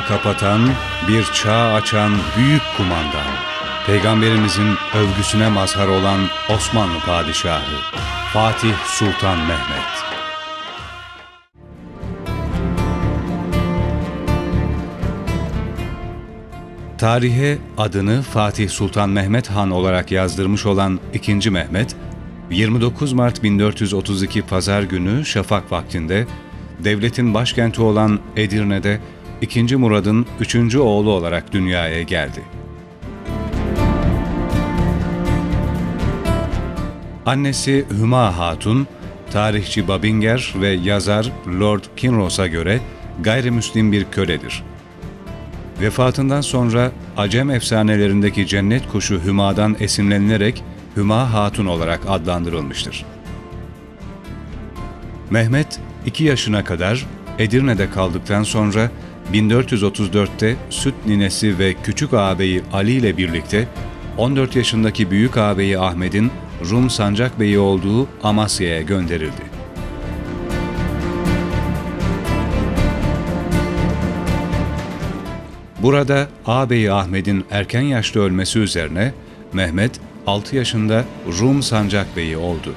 çağ kapatan, bir çağ açan büyük kumandan. Peygamberimizin övgüsüne mazhar olan Osmanlı Padişahı Fatih Sultan Mehmet. Tarihe adını Fatih Sultan Mehmet Han olarak yazdırmış olan 2. Mehmet, 29 Mart 1432 Pazar günü şafak vaktinde devletin başkenti olan Edirne'de 2. Murad'ın 3. oğlu olarak dünyaya geldi. Annesi Hüma Hatun, tarihçi Babinger ve yazar Lord Kinross'a göre gayrimüslim bir köledir. Vefatından sonra Acem efsanelerindeki cennet kuşu Hüma'dan esinlenilerek Hüma Hatun olarak adlandırılmıştır. Mehmet 2 yaşına kadar Edirne'de kaldıktan sonra 1434'te süt ninesi ve küçük ağabeyi Ali ile birlikte 14 yaşındaki büyük ağabeyi Ahmet'in Rum sancak beyi olduğu Amasya'ya gönderildi. Burada ağabeyi Ahmet'in erken yaşta ölmesi üzerine Mehmet 6 yaşında Rum sancak beyi oldu.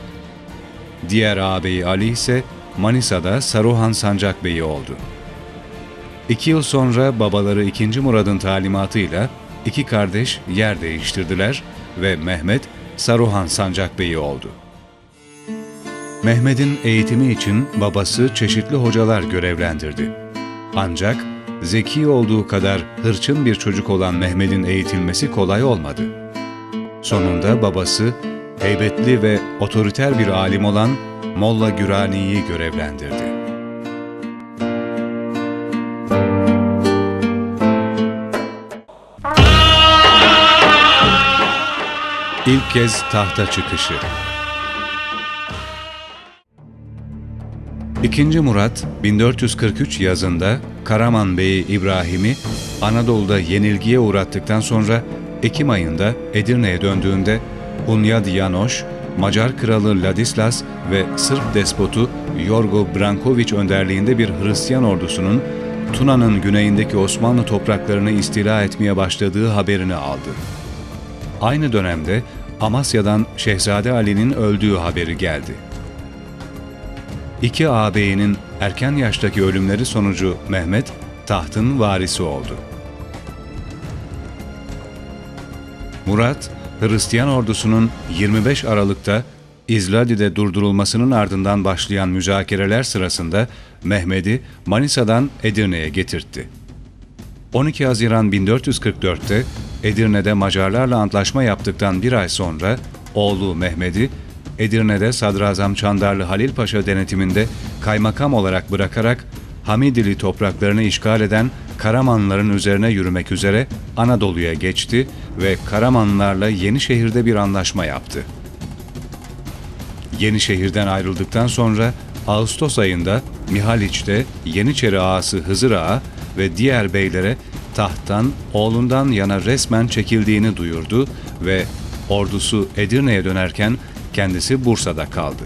Diğer ağabeyi Ali ise Manisa'da Saruhan sancak beyi oldu. İki yıl sonra babaları 2. Murad'ın talimatıyla iki kardeş yer değiştirdiler ve Mehmet Saruhan Sancakbeyi oldu. Mehmet'in eğitimi için babası çeşitli hocalar görevlendirdi. Ancak zeki olduğu kadar hırçın bir çocuk olan Mehmet'in eğitilmesi kolay olmadı. Sonunda babası heybetli ve otoriter bir alim olan Molla Gürani'yi görevlendirdi. İlk kez tahta çıkışı. İkinci Murat 1443 yazında Karaman Bey'i İbrahim'i Anadolu'da yenilgiye uğrattıktan sonra Ekim ayında Edirne'ye döndüğünde Hunyad Janosch, Macar kralı Ladislas ve Sırp despotu Yorgo Branković önderliğinde bir Hristiyan ordusunun Tuna'nın güneyindeki Osmanlı topraklarını istila etmeye başladığı haberini aldı. Aynı dönemde Amasya'dan Şehzade Ali'nin öldüğü haberi geldi. İki ağabeyinin erken yaştaki ölümleri sonucu Mehmet tahtın varisi oldu. Murat, Hristiyan ordusunun 25 Aralık'ta İzladi'de durdurulmasının ardından başlayan müzakereler sırasında Mehmet'i Manisa'dan Edirne'ye getirtti. 12 Haziran 1444'te Edirne'de Macarlarla antlaşma yaptıktan bir ay sonra oğlu Mehmet'i Edirne'de Sadrazam Çandarlı Halil Paşa denetiminde kaymakam olarak bırakarak Hamidili topraklarını işgal eden Karamanlıların üzerine yürümek üzere Anadolu'ya geçti ve Karamanlılarla Yenişehir'de bir anlaşma yaptı. Yenişehir'den ayrıldıktan sonra Ağustos ayında Mihaliç'te Yeniçeri ağası Hızır Ağa ve diğer beylere tahttan oğlundan yana resmen çekildiğini duyurdu ve ordusu Edirne'ye dönerken kendisi Bursa'da kaldı.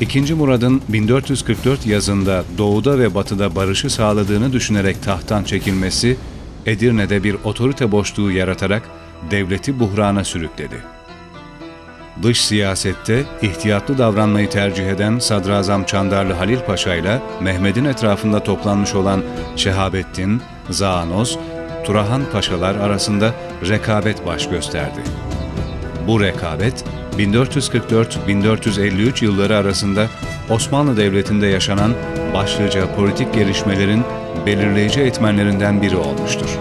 İkinci Murad'ın 1444 yazında doğuda ve batıda barışı sağladığını düşünerek tahttan çekilmesi, Edirne'de bir otorite boşluğu yaratarak devleti buhrana sürükledi. Dış siyasette ihtiyatlı davranmayı tercih eden Sadrazam Çandarlı Halil Paşa ile Mehmet'in etrafında toplanmış olan Şehabettin, Zaanos, Turahan Paşalar arasında rekabet baş gösterdi. Bu rekabet 1444-1453 yılları arasında Osmanlı Devleti'nde yaşanan başlıca politik gelişmelerin belirleyici etmenlerinden biri olmuştur.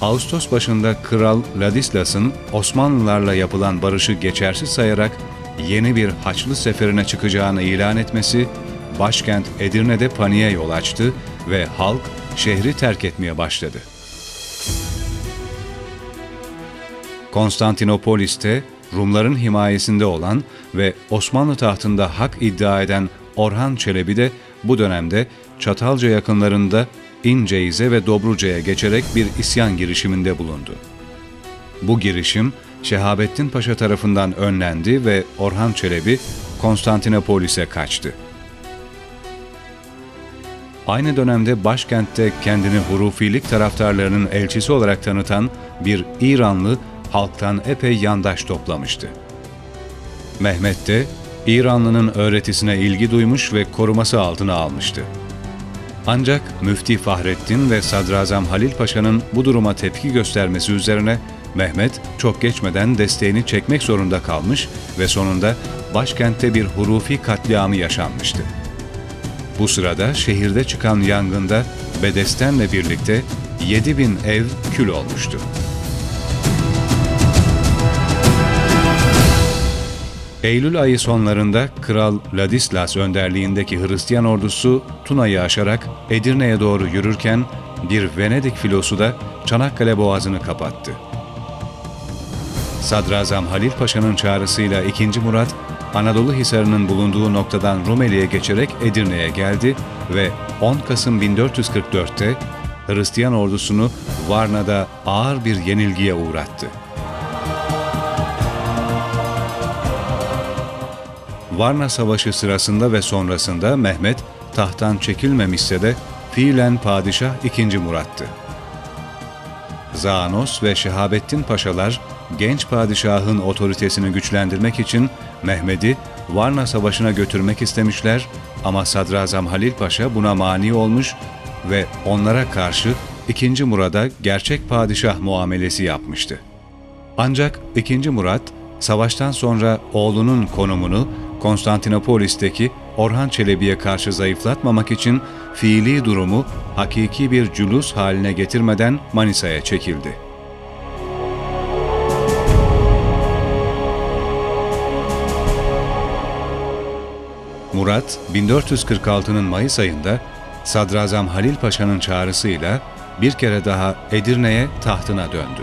Ağustos başında Kral Ladislas'ın Osmanlılarla yapılan barışı geçersiz sayarak yeni bir Haçlı seferine çıkacağını ilan etmesi, başkent Edirne'de paniğe yol açtı ve halk şehri terk etmeye başladı. Konstantinopolis'te Rumların himayesinde olan ve Osmanlı tahtında hak iddia eden Orhan Çelebi de bu dönemde Çatalca yakınlarında İnceyze ve Dobruca'ya geçerek bir isyan girişiminde bulundu. Bu girişim Şehabettin Paşa tarafından önlendi ve Orhan Çelebi Konstantinopolis'e kaçtı. Aynı dönemde başkentte kendini hurufilik taraftarlarının elçisi olarak tanıtan bir İranlı halktan epey yandaş toplamıştı. Mehmet de İranlı'nın öğretisine ilgi duymuş ve koruması altına almıştı. Ancak Müfti Fahrettin ve Sadrazam Halil Paşa'nın bu duruma tepki göstermesi üzerine Mehmet çok geçmeden desteğini çekmek zorunda kalmış ve sonunda başkentte bir hurufi katliamı yaşanmıştı. Bu sırada şehirde çıkan yangında Bedesten'le birlikte 7000 ev kül olmuştu. Eylül ayı sonlarında Kral Ladislas önderliğindeki Hristiyan ordusu Tuna'yı aşarak Edirne'ye doğru yürürken bir Venedik filosu da Çanakkale boğazını kapattı. Sadrazam Halil Paşa'nın çağrısıyla 2. Murat, Anadolu Hisarı'nın bulunduğu noktadan Rumeli'ye geçerek Edirne'ye geldi ve 10 Kasım 1444'te Hristiyan ordusunu Varna'da ağır bir yenilgiye uğrattı. Varna Savaşı sırasında ve sonrasında Mehmet tahttan çekilmemişse de fiilen padişah 2. Murat'tı. Zanos ve Şehabettin Paşalar genç padişahın otoritesini güçlendirmek için Mehmet'i Varna Savaşı'na götürmek istemişler ama Sadrazam Halil Paşa buna mani olmuş ve onlara karşı 2. Murad'a gerçek padişah muamelesi yapmıştı. Ancak 2. Murat savaştan sonra oğlunun konumunu Konstantinopolis'teki Orhan Çelebi'ye karşı zayıflatmamak için fiili durumu hakiki bir cülus haline getirmeden Manisa'ya çekildi. Murat, 1446'nın Mayıs ayında Sadrazam Halil Paşa'nın çağrısıyla bir kere daha Edirne'ye tahtına döndü.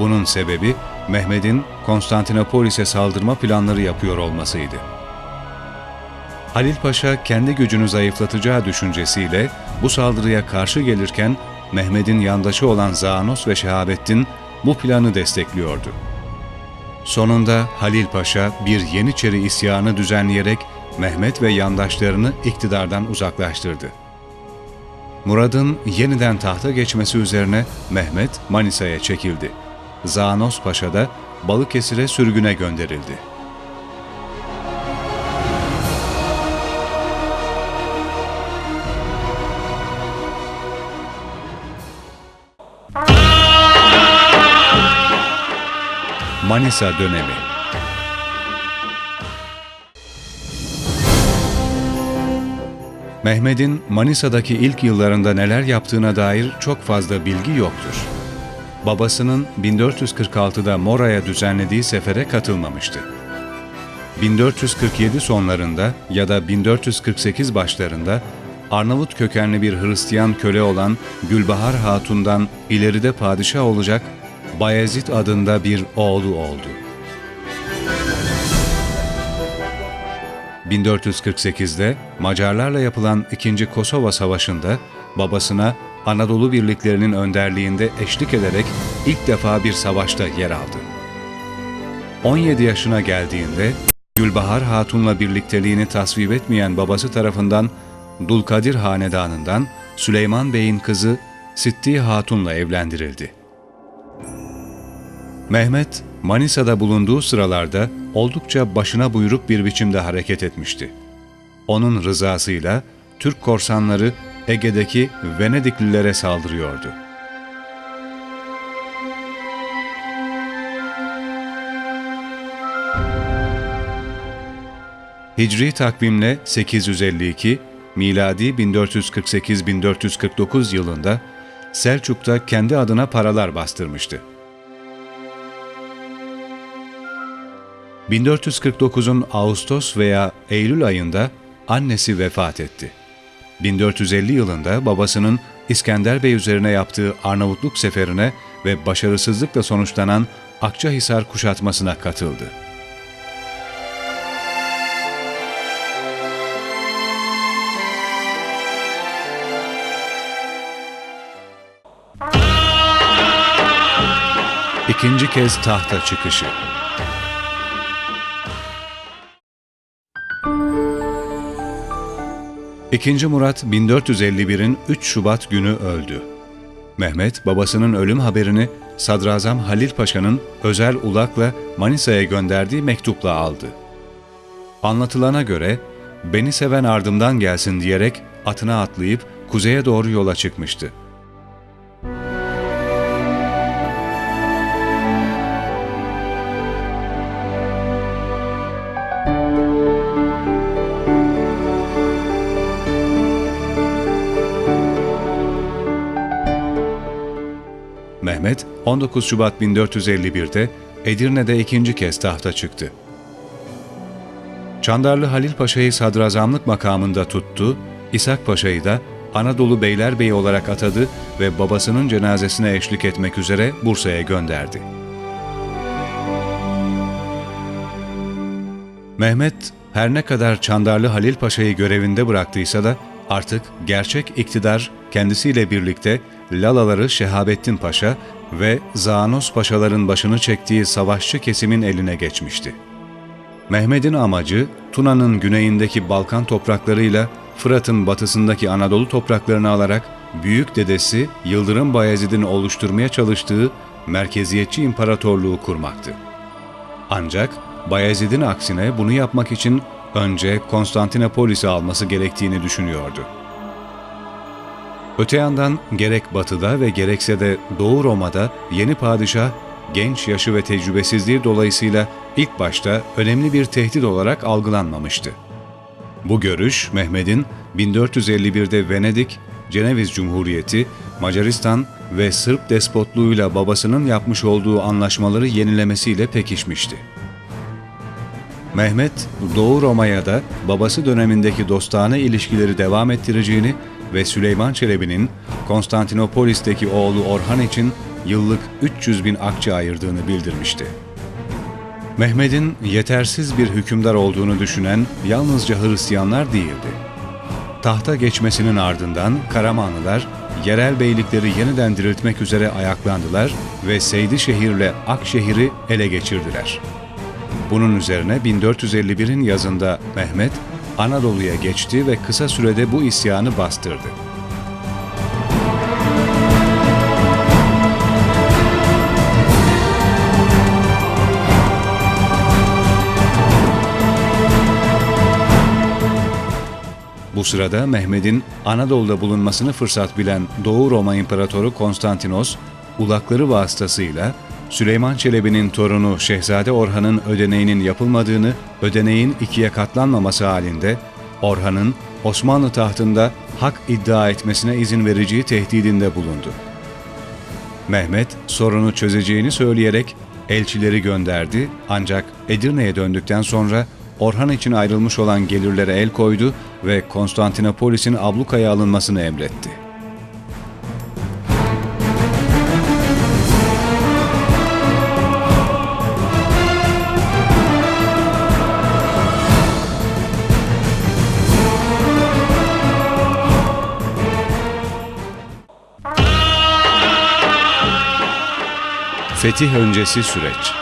Bunun sebebi Mehmet'in Konstantinopolis'e saldırma planları yapıyor olmasıydı. Halil Paşa kendi gücünü zayıflatacağı düşüncesiyle bu saldırıya karşı gelirken Mehmet'in yandaşı olan Zanos ve Şehabettin bu planı destekliyordu. Sonunda Halil Paşa bir Yeniçeri isyanı düzenleyerek Mehmet ve yandaşlarını iktidardan uzaklaştırdı. Murad'ın yeniden tahta geçmesi üzerine Mehmet Manisa'ya çekildi. Zanos Paşa da Balıkesir'e sürgüne gönderildi. Manisa dönemi Mehmet'in Manisa'daki ilk yıllarında neler yaptığına dair çok fazla bilgi yoktur. Babasının 1446'da Mora'ya düzenlediği sefere katılmamıştı. 1447 sonlarında ya da 1448 başlarında Arnavut kökenli bir Hristiyan köle olan Gülbahar Hatun'dan ileride padişah olacak Bayezid adında bir oğlu oldu. 1448'de Macarlarla yapılan 2. Kosova Savaşı'nda babasına Anadolu birliklerinin önderliğinde eşlik ederek ilk defa bir savaşta yer aldı. 17 yaşına geldiğinde Gülbahar Hatun'la birlikteliğini tasvip etmeyen babası tarafından Dulkadir Hanedanı'ndan Süleyman Bey'in kızı Sitti Hatun'la evlendirildi. Mehmet, Manisa'da bulunduğu sıralarda oldukça başına buyruk bir biçimde hareket etmişti. Onun rızasıyla Türk korsanları Ege'deki Venediklilere saldırıyordu. Hicri takvimle 852, miladi 1448-1449 yılında Selçuk'ta kendi adına paralar bastırmıştı. 1449'un Ağustos veya Eylül ayında annesi vefat etti. 1450 yılında babasının İskender Bey üzerine yaptığı Arnavutluk seferine ve başarısızlıkla sonuçlanan Akçahisar kuşatmasına katıldı. İkinci kez tahta çıkışı İkinci Murat 1451'in 3 Şubat günü öldü. Mehmet babasının ölüm haberini Sadrazam Halil Paşa'nın özel ulakla Manisa'ya gönderdiği mektupla aldı. Anlatılana göre beni seven ardımdan gelsin diyerek atına atlayıp kuzeye doğru yola çıkmıştı. 19 Şubat 1451'de Edirne'de ikinci kez tahta çıktı. Çandarlı Halil Paşa'yı sadrazamlık makamında tuttu, İshak Paşa'yı da Anadolu Beylerbeyi olarak atadı ve babasının cenazesine eşlik etmek üzere Bursa'ya gönderdi. Mehmet her ne kadar Çandarlı Halil Paşa'yı görevinde bıraktıysa da artık gerçek iktidar kendisiyle birlikte Lalaları Şehabettin Paşa ve Zanos Paşaların başını çektiği savaşçı kesimin eline geçmişti. Mehmet'in amacı Tuna'nın güneyindeki Balkan topraklarıyla Fırat'ın batısındaki Anadolu topraklarını alarak büyük dedesi Yıldırım Bayezid'in oluşturmaya çalıştığı merkeziyetçi imparatorluğu kurmaktı. Ancak Bayezid'in aksine bunu yapmak için önce Konstantinopolis'i alması gerektiğini düşünüyordu. Öte yandan gerek batıda ve gerekse de Doğu Roma'da yeni padişah genç yaşı ve tecrübesizliği dolayısıyla ilk başta önemli bir tehdit olarak algılanmamıştı. Bu görüş Mehmet'in 1451'de Venedik, Ceneviz Cumhuriyeti, Macaristan ve Sırp despotluğuyla babasının yapmış olduğu anlaşmaları yenilemesiyle pekişmişti. Mehmet, Doğu Roma'ya da babası dönemindeki dostane ilişkileri devam ettireceğini ve Süleyman Çelebi'nin Konstantinopolis'teki oğlu Orhan için yıllık 300 bin akçe ayırdığını bildirmişti. Mehmet'in yetersiz bir hükümdar olduğunu düşünen yalnızca Hristiyanlar değildi. Tahta geçmesinin ardından Karamanlılar yerel beylikleri yeniden diriltmek üzere ayaklandılar ve Seydişehir'le Akşehir'i ele geçirdiler. Bunun üzerine 1451'in yazında Mehmet Anadolu'ya geçti ve kısa sürede bu isyanı bastırdı. Bu sırada Mehmet'in Anadolu'da bulunmasını fırsat bilen Doğu Roma İmparatoru Konstantinos, ulakları vasıtasıyla Süleyman Çelebi'nin torunu Şehzade Orhan'ın ödeneğinin yapılmadığını, ödeneğin ikiye katlanmaması halinde Orhan'ın Osmanlı tahtında hak iddia etmesine izin vereceği tehdidinde bulundu. Mehmet sorunu çözeceğini söyleyerek elçileri gönderdi ancak Edirne'ye döndükten sonra Orhan için ayrılmış olan gelirlere el koydu ve Konstantinopolis'in ablukaya alınmasını emretti. Fetih öncesi süreç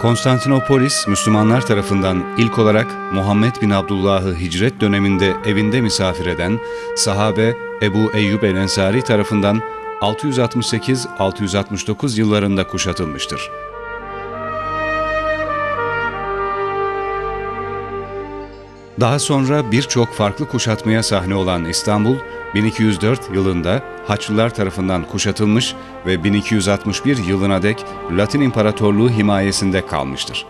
Konstantinopolis, Müslümanlar tarafından ilk olarak Muhammed bin Abdullah'ı hicret döneminde evinde misafir eden sahabe Ebu Eyyub el-Ensari tarafından 668-669 yıllarında kuşatılmıştır. Daha sonra birçok farklı kuşatmaya sahne olan İstanbul, 1204 yılında Haçlılar tarafından kuşatılmış ve 1261 yılına dek Latin İmparatorluğu himayesinde kalmıştır.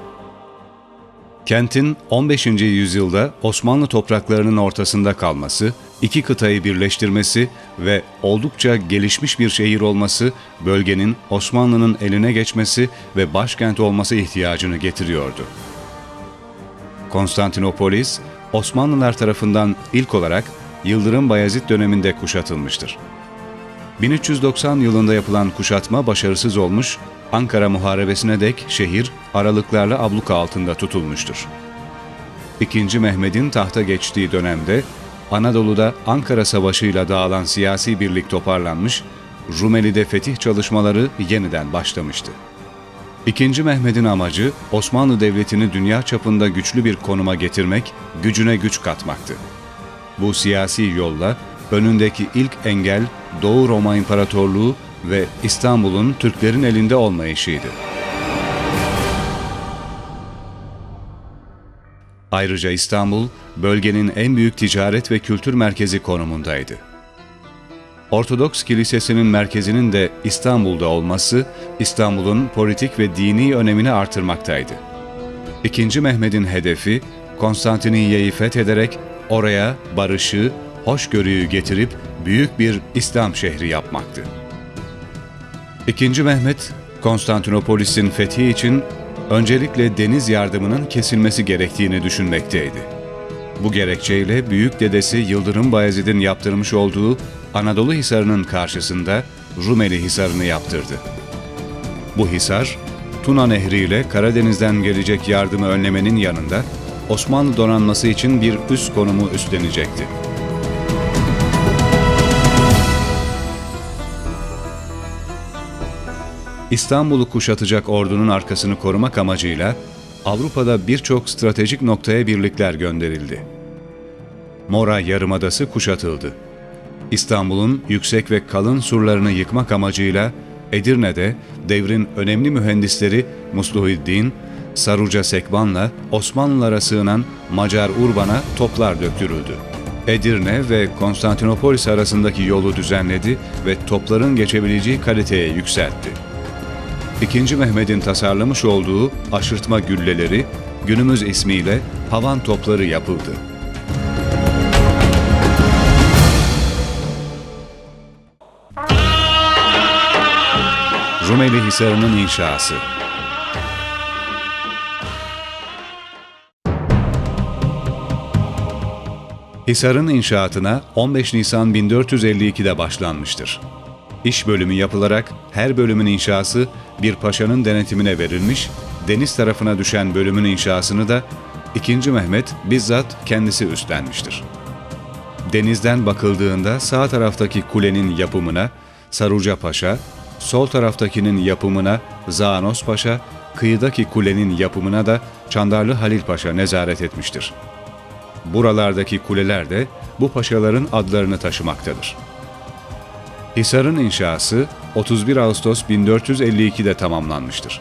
Kentin 15. yüzyılda Osmanlı topraklarının ortasında kalması, iki kıtayı birleştirmesi ve oldukça gelişmiş bir şehir olması bölgenin Osmanlı'nın eline geçmesi ve başkent olması ihtiyacını getiriyordu. Konstantinopolis, Osmanlılar tarafından ilk olarak Yıldırım Bayezid döneminde kuşatılmıştır. 1390 yılında yapılan kuşatma başarısız olmuş, Ankara Muharebesi'ne dek şehir aralıklarla abluka altında tutulmuştur. İkinci Mehmet'in tahta geçtiği dönemde Anadolu'da Ankara Savaşı ile dağılan siyasi birlik toparlanmış, Rumeli'de fetih çalışmaları yeniden başlamıştı. İkinci Mehmet'in amacı Osmanlı Devleti'ni dünya çapında güçlü bir konuma getirmek, gücüne güç katmaktı. Bu siyasi yolla önündeki ilk engel Doğu Roma İmparatorluğu ve İstanbul'un Türklerin elinde olmayışıydı. Ayrıca İstanbul, bölgenin en büyük ticaret ve kültür merkezi konumundaydı. Ortodoks Kilisesi'nin merkezinin de İstanbul'da olması, İstanbul'un politik ve dini önemini artırmaktaydı. İkinci Mehmet'in hedefi, Konstantiniyye'yi fethederek oraya barışı, hoşgörüyü getirip büyük bir İslam şehri yapmaktı. İkinci Mehmet, Konstantinopolis'in fethi için öncelikle deniz yardımının kesilmesi gerektiğini düşünmekteydi. Bu gerekçeyle büyük dedesi Yıldırım Bayezid'in yaptırmış olduğu Anadolu Hisarı'nın karşısında Rumeli Hisarı'nı yaptırdı. Bu hisar, Tuna Nehri ile Karadeniz'den gelecek yardımı önlemenin yanında Osmanlı donanması için bir üst konumu üstlenecekti. İstanbul'u kuşatacak ordunun arkasını korumak amacıyla Avrupa'da birçok stratejik noktaya birlikler gönderildi. Mora Yarımadası kuşatıldı. İstanbul'un yüksek ve kalın surlarını yıkmak amacıyla Edirne'de devrin önemli mühendisleri Musluhiddin, Saruca Sekban'la Osmanlılara sığınan Macar Urban'a toplar döktürüldü. Edirne ve Konstantinopolis arasındaki yolu düzenledi ve topların geçebileceği kaliteye yükseltti. İkinci Mehmet'in tasarlamış olduğu aşırtma gülleleri günümüz ismiyle havan topları yapıldı. Rumeli Hisarı'nın inşası Hisar'ın inşaatına 15 Nisan 1452'de başlanmıştır. İş bölümü yapılarak her bölümün inşası bir paşanın denetimine verilmiş, deniz tarafına düşen bölümün inşasını da 2. Mehmet bizzat kendisi üstlenmiştir. Denizden bakıldığında sağ taraftaki kulenin yapımına Saruca Paşa, sol taraftakinin yapımına Zanos Paşa, kıyıdaki kulenin yapımına da Çandarlı Halil Paşa nezaret etmiştir. Buralardaki kuleler de bu paşaların adlarını taşımaktadır. Hisar'ın inşası 31 Ağustos 1452'de tamamlanmıştır.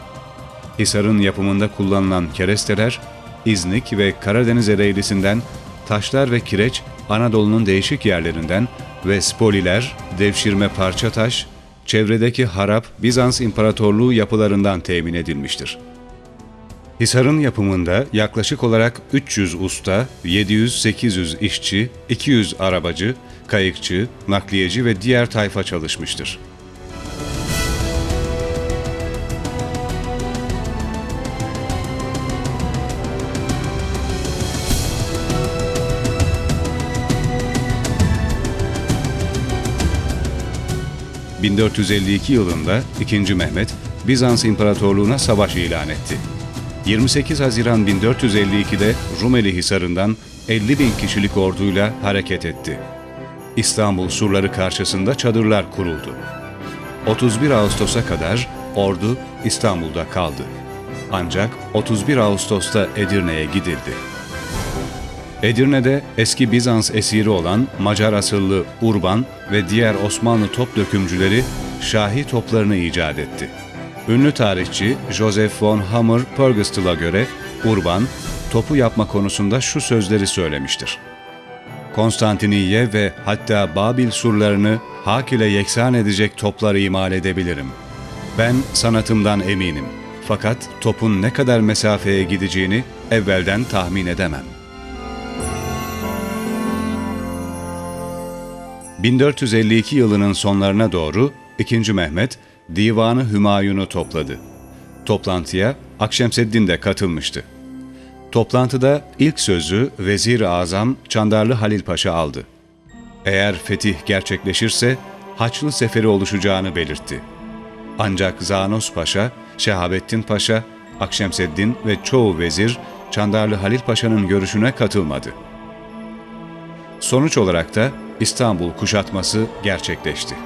Hisar'ın yapımında kullanılan keresteler, İznik ve Karadeniz Ereğlisi'nden, taşlar ve kireç Anadolu'nun değişik yerlerinden ve spoliler, devşirme parça taş, çevredeki harap Bizans İmparatorluğu yapılarından temin edilmiştir. Hisar'ın yapımında yaklaşık olarak 300 usta, 700-800 işçi, 200 arabacı, kayıkçı, nakliyeci ve diğer tayfa çalışmıştır. ...1452 yılında 2. Mehmet, Bizans İmparatorluğu'na savaş ilan etti. 28 Haziran 1452'de Rumeli Hisarı'ndan 50 bin kişilik orduyla hareket etti. İstanbul surları karşısında çadırlar kuruldu. 31 Ağustos'a kadar ordu İstanbul'da kaldı. Ancak 31 Ağustos'ta Edirne'ye gidildi. Edirne'de eski Bizans esiri olan Macar asıllı Urban ve diğer Osmanlı top dökümcüleri Şahi toplarını icat etti. Ünlü tarihçi Joseph von Hammer Purgastel'a göre Urban, topu yapma konusunda şu sözleri söylemiştir. Konstantiniye ve hatta Babil surlarını hak ile yeksan edecek toplar imal edebilirim. Ben sanatımdan eminim. Fakat topun ne kadar mesafeye gideceğini evvelden tahmin edemem. 1452 yılının sonlarına doğru 2. Mehmet Divanı Hümayun'u topladı. Toplantıya Akşemseddin de katılmıştı. Toplantıda ilk sözü Vezir-i Azam Çandarlı Halil Paşa aldı. Eğer fetih gerçekleşirse Haçlı Seferi oluşacağını belirtti. Ancak Zanos Paşa, Şehabettin Paşa, Akşemseddin ve çoğu vezir Çandarlı Halil Paşa'nın görüşüne katılmadı. Sonuç olarak da İstanbul kuşatması gerçekleşti.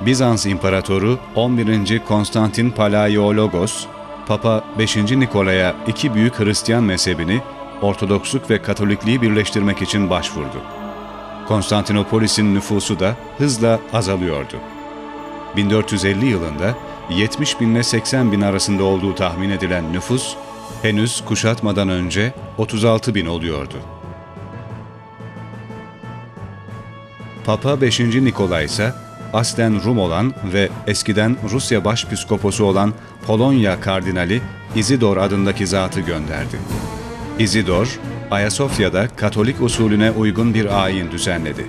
Bizans İmparatoru 11. Konstantin Palaiologos, Papa 5. Nikola'ya iki büyük Hristiyan mezhebini Ortodoksluk ve Katolikliği birleştirmek için başvurdu. Konstantinopolis'in nüfusu da hızla azalıyordu. 1450 yılında 70 bin ile 80 bin arasında olduğu tahmin edilen nüfus, henüz kuşatmadan önce 36 bin oluyordu. Papa 5. Nikolay ise aslen Rum olan ve eskiden Rusya başpiskoposu olan Polonya kardinali Izidor adındaki zatı gönderdi. Izidor, Ayasofya'da Katolik usulüne uygun bir ayin düzenledi.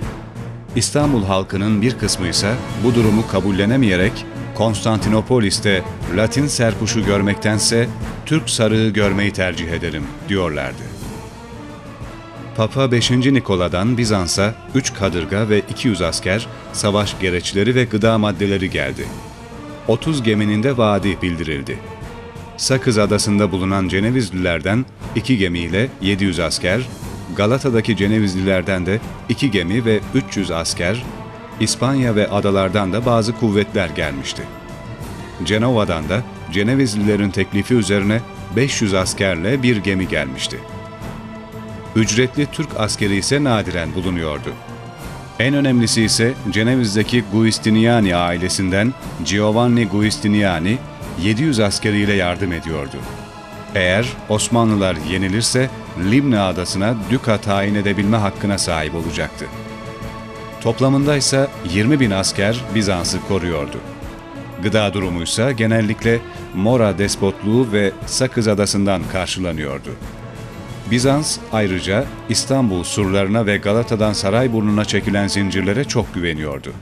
İstanbul halkının bir kısmı ise bu durumu kabullenemeyerek Konstantinopolis'te Latin serpuşu görmektense Türk sarığı görmeyi tercih ederim diyorlardı. Papa 5. Nikola'dan Bizans'a 3 kadırga ve 200 asker, savaş gereçleri ve gıda maddeleri geldi. 30 geminin de vaadi bildirildi. Sakız adasında bulunan Cenevizlilerden 2 gemiyle 700 asker, Galata'daki Cenevizlilerden de 2 gemi ve 300 asker, İspanya ve adalardan da bazı kuvvetler gelmişti. Cenova'dan da Cenevizlilerin teklifi üzerine 500 askerle bir gemi gelmişti. Ücretli Türk askeri ise nadiren bulunuyordu. En önemlisi ise Ceneviz'deki Guistiniani ailesinden Giovanni Guistiniani 700 askeriyle yardım ediyordu. Eğer Osmanlılar yenilirse Limne adasına düka tayin edebilme hakkına sahip olacaktı. Toplamında ise 20 bin asker Bizans'ı koruyordu. Gıda durumuysa genellikle Mora despotluğu ve Sakız adasından karşılanıyordu. Bizans ayrıca İstanbul surlarına ve Galata'dan Sarayburnu'na çekilen zincirlere çok güveniyordu.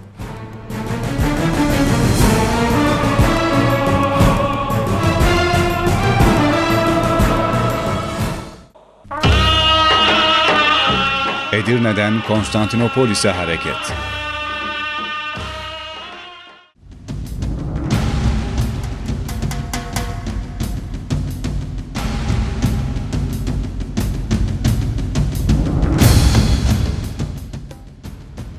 Edirne'den Konstantinopolis'e hareket.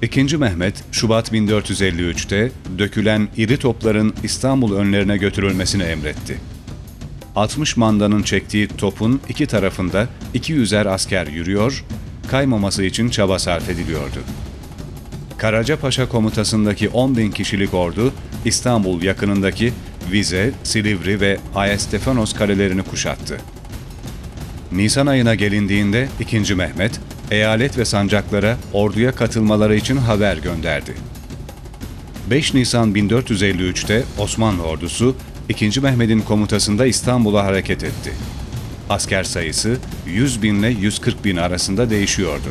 İkinci Mehmet, Şubat 1453'te dökülen iri topların İstanbul önlerine götürülmesini emretti. 60 mandanın çektiği topun iki tarafında 200'er asker yürüyor, kaymaması için çaba sarf ediliyordu. Karacapaşa komutasındaki 10 bin kişilik ordu İstanbul yakınındaki Vize, Silivri ve Ayestefanos kalelerini kuşattı. Nisan ayına gelindiğinde 2. Mehmet, eyalet ve sancaklara orduya katılmaları için haber gönderdi. 5 Nisan 1453'te Osmanlı ordusu 2. Mehmet'in komutasında İstanbul'a hareket etti. Asker sayısı 100 bin ile 140 bin arasında değişiyordu.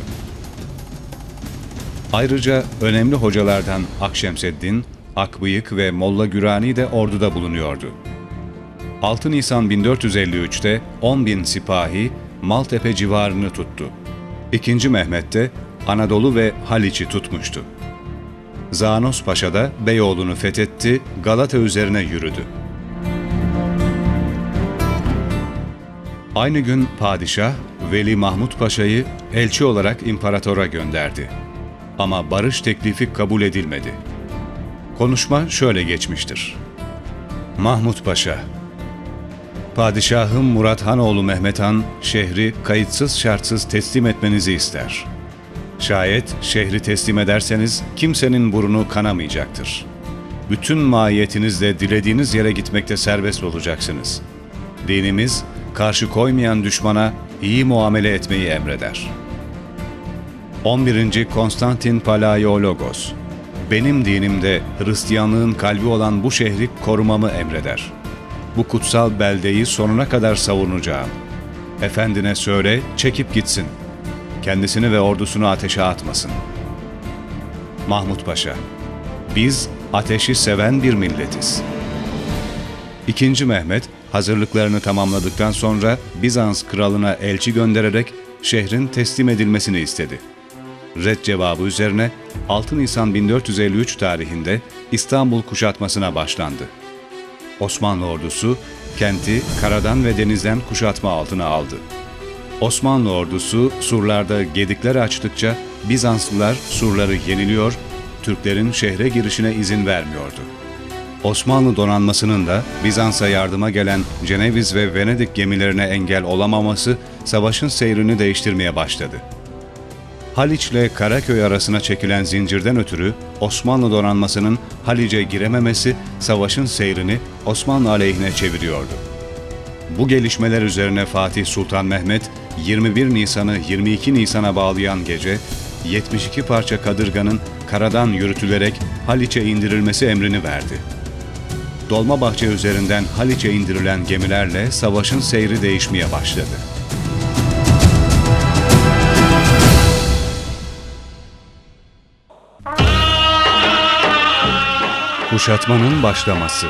Ayrıca önemli hocalardan Akşemseddin, Akbıyık ve Molla Gürani de orduda bulunuyordu. 6 Nisan 1453'te 10 bin sipahi Maltepe civarını tuttu. İkinci Mehmet de Anadolu ve Haliç'i tutmuştu. Zanos Paşa da Beyoğlu'nu fethetti, Galata üzerine yürüdü. Aynı gün padişah Veli Mahmut Paşa'yı elçi olarak imparatora gönderdi. Ama barış teklifi kabul edilmedi. Konuşma şöyle geçmiştir. Mahmut Paşa, Padişahım Murat Hanoğlu Mehmet Han şehri kayıtsız şartsız teslim etmenizi ister. Şayet şehri teslim ederseniz kimsenin burnu kanamayacaktır. Bütün mahiyetinizle dilediğiniz yere gitmekte serbest olacaksınız. Dinimiz karşı koymayan düşmana iyi muamele etmeyi emreder. 11. Konstantin Palaiologos Benim dinimde Hristiyanlığın kalbi olan bu şehri korumamı emreder. Bu kutsal beldeyi sonuna kadar savunacağım. Efendine söyle, çekip gitsin. Kendisini ve ordusunu ateşe atmasın. Mahmut Paşa Biz ateşi seven bir milletiz. İkinci Mehmet hazırlıklarını tamamladıktan sonra Bizans kralına elçi göndererek şehrin teslim edilmesini istedi. Red cevabı üzerine 6 Nisan 1453 tarihinde İstanbul kuşatmasına başlandı. Osmanlı ordusu kenti karadan ve denizden kuşatma altına aldı. Osmanlı ordusu surlarda gedikler açtıkça Bizanslılar surları yeniliyor, Türklerin şehre girişine izin vermiyordu. Osmanlı donanmasının da Bizans'a yardıma gelen Ceneviz ve Venedik gemilerine engel olamaması savaşın seyrini değiştirmeye başladı. Haliç ile Karaköy arasına çekilen zincirden ötürü Osmanlı donanmasının Halice girememesi savaşın seyrini Osmanlı aleyhine çeviriyordu. Bu gelişmeler üzerine Fatih Sultan Mehmet 21 Nisan'ı 22 Nisan'a bağlayan gece 72 parça kadırganın karadan yürütülerek Haliç'e indirilmesi emrini verdi. Dolmabahçe üzerinden Haliç'e indirilen gemilerle savaşın seyri değişmeye başladı. Kuşatmanın başlaması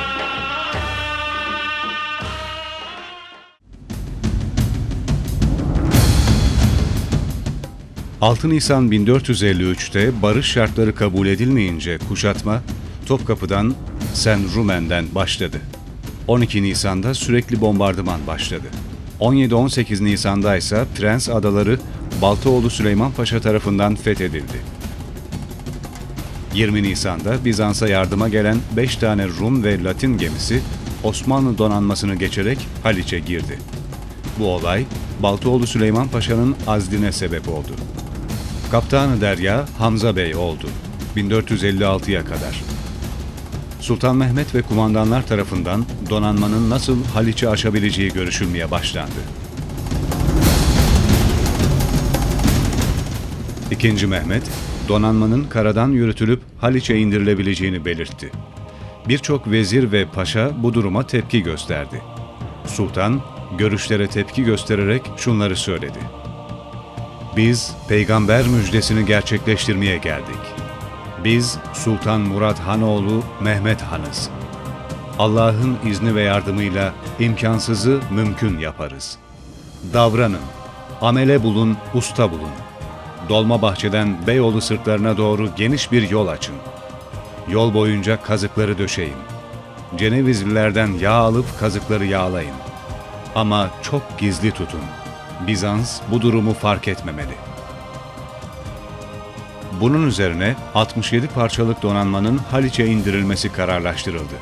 6 Nisan 1453'te barış şartları kabul edilmeyince kuşatma Topkapı'dan Sen Rumen'den başladı. 12 Nisan'da sürekli bombardıman başladı. 17-18 Nisan'da ise Prens Adaları Baltaoğlu Süleyman Paşa tarafından fethedildi. 20 Nisan'da Bizans'a yardıma gelen 5 tane Rum ve Latin gemisi Osmanlı donanmasını geçerek Haliç'e girdi. Bu olay Baltaoğlu Süleyman Paşa'nın azline sebep oldu. Kaptanı Derya Hamza Bey oldu 1456'ya kadar. Sultan Mehmet ve kumandanlar tarafından donanmanın nasıl Haliç'i aşabileceği görüşülmeye başlandı. İkinci Mehmet, donanmanın karadan yürütülüp Haliç'e indirilebileceğini belirtti. Birçok vezir ve paşa bu duruma tepki gösterdi. Sultan, görüşlere tepki göstererek şunları söyledi. Biz peygamber müjdesini gerçekleştirmeye geldik. Biz Sultan Murat Hanoğlu Mehmet Han'ız. Allah'ın izni ve yardımıyla imkansızı mümkün yaparız. Davranın, amele bulun, usta bulun. Dolmabahçe'den Beyoğlu sırtlarına doğru geniş bir yol açın. Yol boyunca kazıkları döşeyin. Cenevizlilerden yağ alıp kazıkları yağlayın. Ama çok gizli tutun.'' Bizans bu durumu fark etmemeli. Bunun üzerine 67 parçalık donanmanın Haliç'e indirilmesi kararlaştırıldı.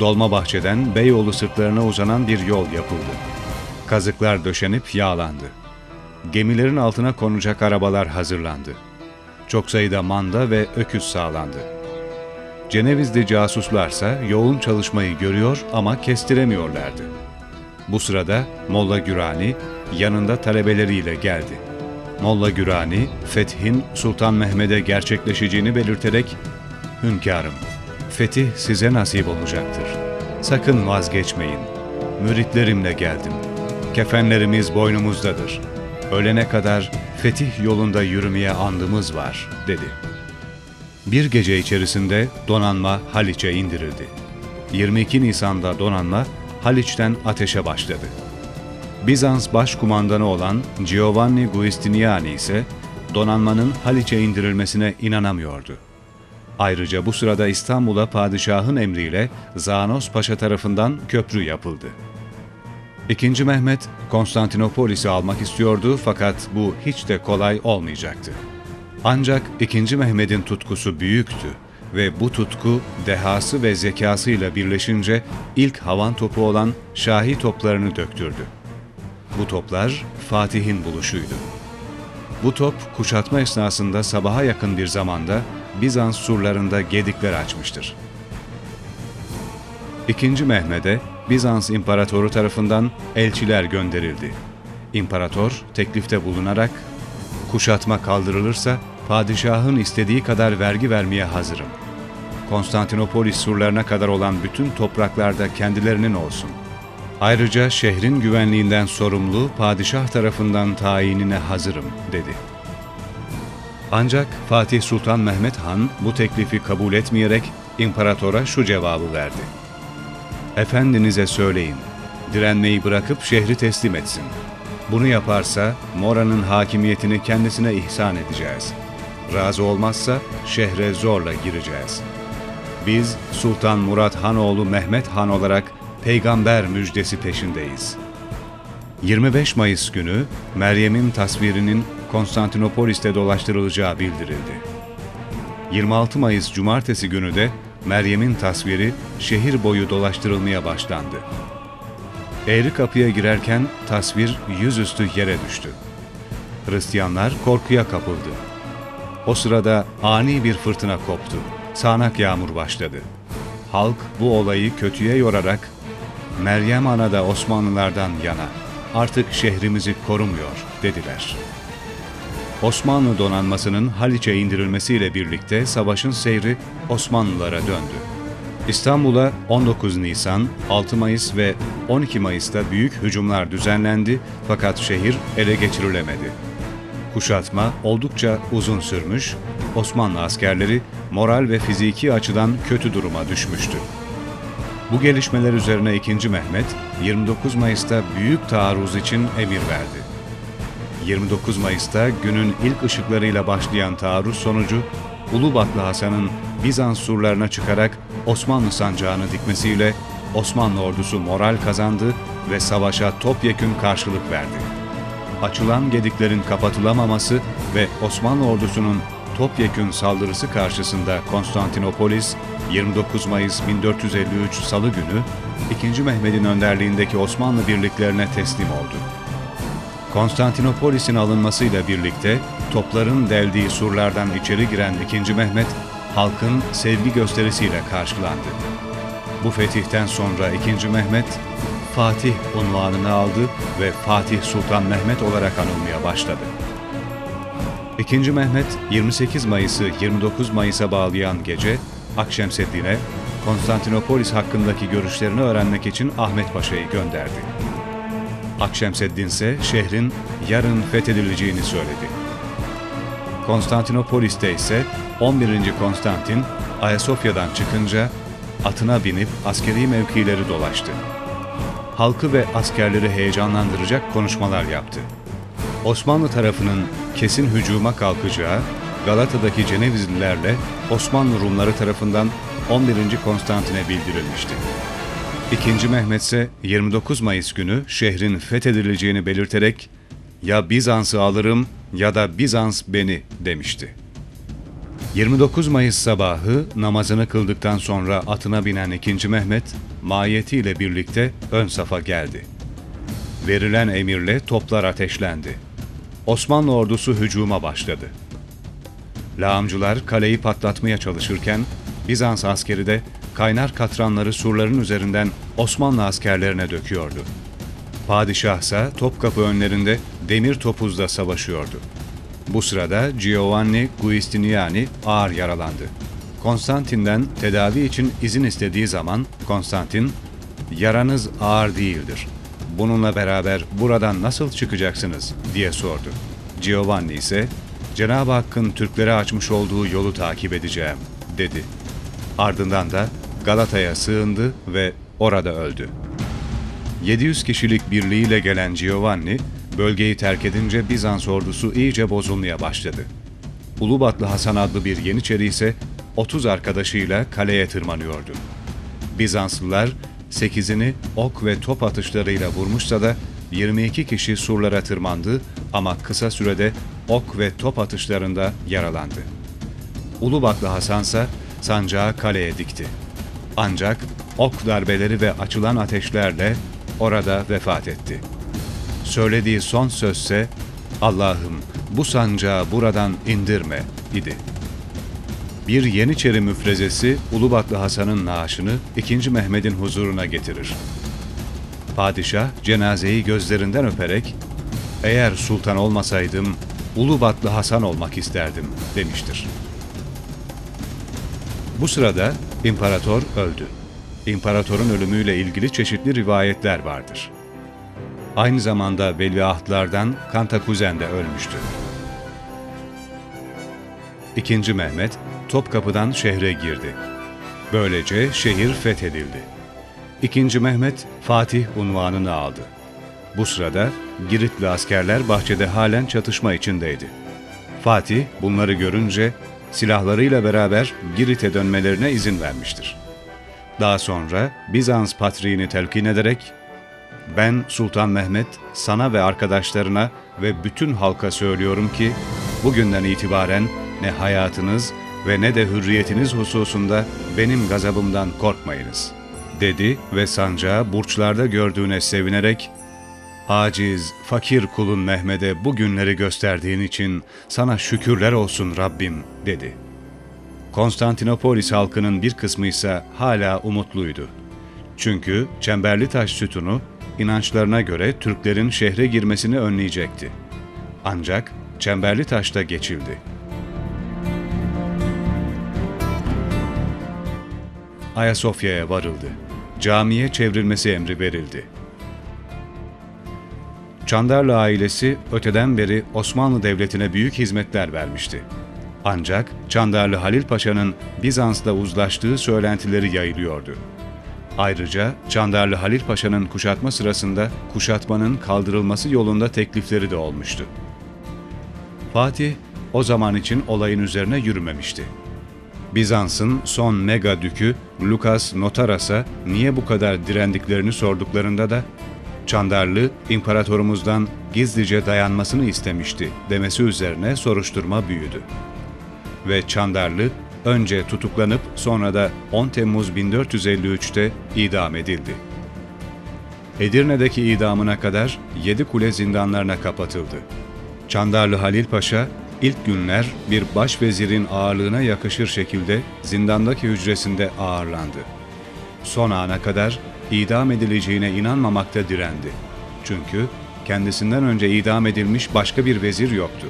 Dolmabahçe'den Beyoğlu sırtlarına uzanan bir yol yapıldı. Kazıklar döşenip yağlandı. Gemilerin altına konacak arabalar hazırlandı. Çok sayıda manda ve öküz sağlandı. Cenevizli casuslarsa yoğun çalışmayı görüyor ama kestiremiyorlardı. Bu sırada Molla Gürani yanında talebeleriyle geldi. Molla Gürani, fethin Sultan Mehmet'e gerçekleşeceğini belirterek, Hünkârım, fetih size nasip olacaktır. Sakın vazgeçmeyin. Müritlerimle geldim. Kefenlerimiz boynumuzdadır. Ölene kadar fetih yolunda yürümeye andımız var, dedi. Bir gece içerisinde donanma Haliç'e indirildi. 22 Nisan'da donanma Haliç'ten ateşe başladı. Bizans başkumandanı olan Giovanni Giustiniani ise donanmanın Haliç'e indirilmesine inanamıyordu. Ayrıca bu sırada İstanbul'a padişahın emriyle Zanos Paşa tarafından köprü yapıldı. İkinci Mehmet Konstantinopolis'i almak istiyordu fakat bu hiç de kolay olmayacaktı. Ancak İkinci Mehmet'in tutkusu büyüktü ve bu tutku dehası ve zekasıyla birleşince ilk havan topu olan Şahi toplarını döktürdü. Bu toplar Fatih'in buluşuydu. Bu top kuşatma esnasında sabaha yakın bir zamanda Bizans surlarında gedikler açmıştır. İkinci Mehmet'e Bizans imparatoru tarafından elçiler gönderildi. İmparator teklifte bulunarak kuşatma kaldırılırsa padişahın istediği kadar vergi vermeye hazırım. Konstantinopolis surlarına kadar olan bütün topraklarda kendilerinin olsun. Ayrıca şehrin güvenliğinden sorumlu padişah tarafından tayinine hazırım, dedi. Ancak Fatih Sultan Mehmet Han bu teklifi kabul etmeyerek imparatora şu cevabı verdi. Efendinize söyleyin, direnmeyi bırakıp şehri teslim etsin. Bunu yaparsa Mora'nın hakimiyetini kendisine ihsan edeceğiz. Razı olmazsa şehre zorla gireceğiz. Biz Sultan Murat Hanoğlu Mehmet Han olarak peygamber müjdesi peşindeyiz. 25 Mayıs günü Meryem'in tasvirinin Konstantinopolis'te dolaştırılacağı bildirildi. 26 Mayıs Cumartesi günü de Meryem'in tasviri şehir boyu dolaştırılmaya başlandı. Eğri kapıya girerken tasvir yüzüstü yere düştü. Hristiyanlar korkuya kapıldı. O sırada ani bir fırtına koptu. Sağanak yağmur başladı. Halk bu olayı kötüye yorarak Meryem Ana da Osmanlılardan yana artık şehrimizi korumuyor dediler. Osmanlı donanmasının Haliç'e indirilmesiyle birlikte savaşın seyri Osmanlılara döndü. İstanbul'a 19 Nisan, 6 Mayıs ve 12 Mayıs'ta büyük hücumlar düzenlendi fakat şehir ele geçirilemedi. Kuşatma oldukça uzun sürmüş, Osmanlı askerleri moral ve fiziki açıdan kötü duruma düşmüştü. Bu gelişmeler üzerine 2. Mehmet 29 Mayıs'ta büyük taarruz için emir verdi. 29 Mayıs'ta günün ilk ışıklarıyla başlayan taarruz sonucu Ulubatlı Hasan'ın Bizans surlarına çıkarak Osmanlı sancağını dikmesiyle Osmanlı ordusu moral kazandı ve savaşa topyekün karşılık verdi. Açılan gediklerin kapatılamaması ve Osmanlı ordusunun topyekün saldırısı karşısında Konstantinopolis 29 Mayıs 1453 Salı günü 2. Mehmet'in önderliğindeki Osmanlı birliklerine teslim oldu. Konstantinopolis'in alınmasıyla birlikte topların deldiği surlardan içeri giren 2. Mehmet, halkın sevgi gösterisiyle karşılandı. Bu fetihten sonra 2. Mehmet, Fatih unvanını aldı ve Fatih Sultan Mehmet olarak anılmaya başladı. 2. Mehmet, 28 Mayıs'ı 29 Mayıs'a bağlayan gece, Akşemseddin'e Konstantinopolis hakkındaki görüşlerini öğrenmek için Ahmet Paşa'yı gönderdi. Akşemseddin ise şehrin yarın fethedileceğini söyledi. Konstantinopolis'te ise 11. Konstantin Ayasofya'dan çıkınca atına binip askeri mevkileri dolaştı. Halkı ve askerleri heyecanlandıracak konuşmalar yaptı. Osmanlı tarafının kesin hücuma kalkacağı Galata'daki Cenevizlilerle Osmanlı Rumları tarafından 11. Konstantin'e bildirilmişti. İkinci Mehmet ise 29 Mayıs günü şehrin fethedileceğini belirterek ya Bizans'ı alırım ya da Bizans beni demişti. 29 Mayıs sabahı namazını kıldıktan sonra atına binen 2. Mehmet, mahiyetiyle birlikte ön safa geldi. Verilen emirle toplar ateşlendi. Osmanlı ordusu hücuma başladı. Lağımcılar kaleyi patlatmaya çalışırken Bizans askeri de kaynar katranları surların üzerinden Osmanlı askerlerine döküyordu. Padişah ise Topkapı önlerinde demir topuzla savaşıyordu. Bu sırada Giovanni Giustiniani ağır yaralandı. Konstantin'den tedavi için izin istediği zaman Konstantin, "Yaranız ağır değildir. Bununla beraber buradan nasıl çıkacaksınız?" diye sordu. Giovanni ise, "Cenab-ı Hakk'ın Türklere açmış olduğu yolu takip edeceğim." dedi. Ardından da Galata'ya sığındı ve orada öldü. 700 kişilik birliğiyle gelen Giovanni, bölgeyi terk edince Bizans ordusu iyice bozulmaya başladı. Ulubatlı Hasan adlı bir Yeniçeri ise 30 arkadaşıyla kaleye tırmanıyordu. Bizanslılar 8'ini ok ve top atışlarıyla vurmuşsa da 22 kişi surlara tırmandı ama kısa sürede ok ve top atışlarında yaralandı. Ulubatlı Hasan ise sancağı kaleye dikti. Ancak ok darbeleri ve açılan ateşlerle orada vefat etti. Söylediği son sözse Allah'ım bu sancağı buradan indirme idi. Bir Yeniçeri müfrezesi Ulubatlı Hasan'ın naaşını 2. Mehmet'in huzuruna getirir. Padişah cenazeyi gözlerinden öperek eğer sultan olmasaydım Ulubatlı Hasan olmak isterdim demiştir. Bu sırada imparator öldü. İmparatorun ölümüyle ilgili çeşitli rivayetler vardır. Aynı zamanda veliahtlardan Kantakuzen de ölmüştü. İkinci Mehmet Topkapı'dan şehre girdi. Böylece şehir fethedildi. İkinci Mehmet Fatih unvanını aldı. Bu sırada Giritli askerler bahçede halen çatışma içindeydi. Fatih bunları görünce silahlarıyla beraber Girit'e dönmelerine izin vermiştir. Daha sonra Bizans patriğini telkin ederek ben Sultan Mehmet sana ve arkadaşlarına ve bütün halka söylüyorum ki bugünden itibaren ne hayatınız ve ne de hürriyetiniz hususunda benim gazabımdan korkmayınız.'' dedi ve sancağı burçlarda gördüğüne sevinerek Aciz, fakir kulun Mehmet'e bu günleri gösterdiğin için sana şükürler olsun Rabbim dedi. Konstantinopolis halkının bir kısmı ise hala umutluydu. Çünkü Çemberli Taş sütunu inançlarına göre Türklerin şehre girmesini önleyecekti. Ancak Çemberli Taş'ta geçildi. Ayasofya'ya varıldı. Camiye çevrilmesi emri verildi. Çandarlı ailesi öteden beri Osmanlı Devleti'ne büyük hizmetler vermişti. Ancak Çandarlı Halil Paşa'nın Bizans'la uzlaştığı söylentileri yayılıyordu. Ayrıca Çandarlı Halil Paşa'nın kuşatma sırasında kuşatmanın kaldırılması yolunda teklifleri de olmuştu. Fatih o zaman için olayın üzerine yürümemişti. Bizans'ın son mega dükü Lukas Notaras'a niye bu kadar direndiklerini sorduklarında da Çandarlı imparatorumuzdan gizlice dayanmasını istemişti demesi üzerine soruşturma büyüdü. Ve Çandarlı önce tutuklanıp sonra da 10 Temmuz 1453'te idam edildi. Edirne'deki idamına kadar Yedi Kule zindanlarına kapatıldı. Çandarlı Halil Paşa ilk günler bir başvezirin ağırlığına yakışır şekilde zindandaki hücresinde ağırlandı. Son ana kadar idam edileceğine inanmamakta direndi. Çünkü kendisinden önce idam edilmiş başka bir vezir yoktu.